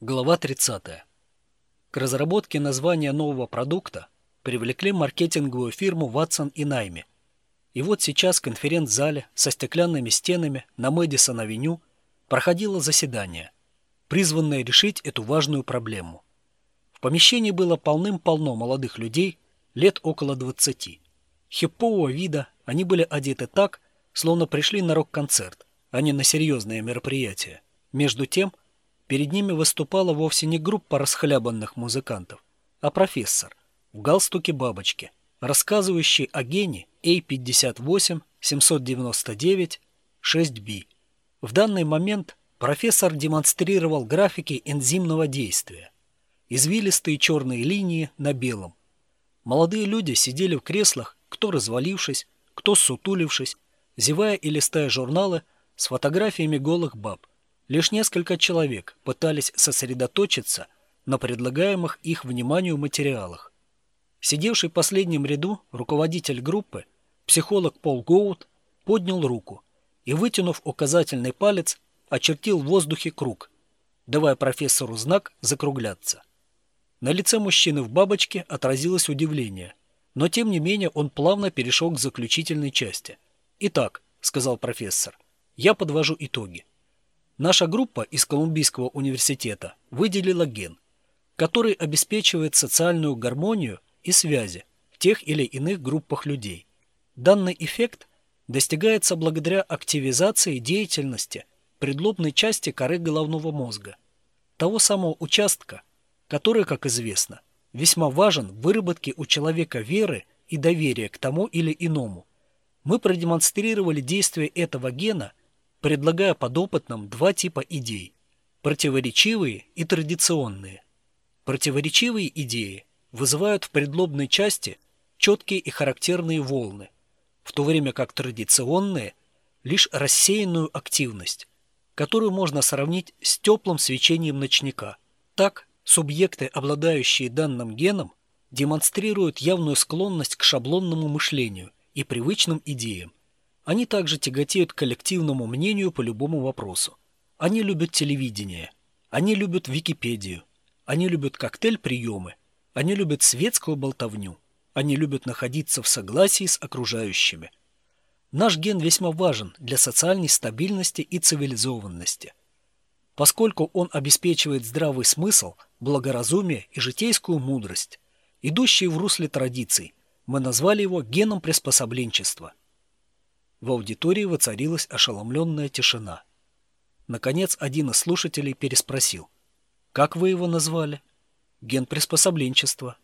Глава 30. К разработке названия нового продукта привлекли маркетинговую фирму Watson и Найми. И вот сейчас в конференц-зале со стеклянными стенами на Мэдисон-авеню проходило заседание, призванное решить эту важную проблему. В помещении было полным-полно молодых людей, лет около 20. Хиппового вида они были одеты так, словно пришли на рок-концерт, а не на серьезное мероприятие. Между тем, перед ними выступала вовсе не группа расхлябанных музыкантов, а профессор в галстуке бабочки, рассказывающий о гене A58-799-6B. В данный момент профессор демонстрировал графики энзимного действия. Извилистые черные линии на белом. Молодые люди сидели в креслах, кто развалившись, кто сутулившись, зевая и листая журналы с фотографиями голых баб. Лишь несколько человек пытались сосредоточиться на предлагаемых их вниманию материалах. Сидевший в последнем ряду руководитель группы, психолог Пол Гоут, поднял руку и, вытянув указательный палец, очертил в воздухе круг, давая профессору знак закругляться. На лице мужчины в бабочке отразилось удивление, но тем не менее он плавно перешел к заключительной части. «Итак», — сказал профессор, — «я подвожу итоги. Наша группа из Колумбийского университета выделила ген, который обеспечивает социальную гармонию и связи в тех или иных группах людей. Данный эффект достигается благодаря активизации деятельности предлобной части коры головного мозга, того самого участка, который, как известно, весьма важен в выработке у человека веры и доверия к тому или иному. Мы продемонстрировали действие этого гена предлагая подопытным два типа идей – противоречивые и традиционные. Противоречивые идеи вызывают в предлобной части четкие и характерные волны, в то время как традиционные – лишь рассеянную активность, которую можно сравнить с теплым свечением ночника. Так, субъекты, обладающие данным геном, демонстрируют явную склонность к шаблонному мышлению и привычным идеям, они также тяготеют к коллективному мнению по любому вопросу. Они любят телевидение. Они любят Википедию. Они любят коктейль-приемы. Они любят светскую болтовню. Они любят находиться в согласии с окружающими. Наш ген весьма важен для социальной стабильности и цивилизованности. Поскольку он обеспечивает здравый смысл, благоразумие и житейскую мудрость, идущие в русле традиций, мы назвали его геном приспособленчества. В аудитории воцарилась ошеломленная тишина. Наконец, один из слушателей переспросил. «Как вы его назвали?» «Ген приспособленчества»,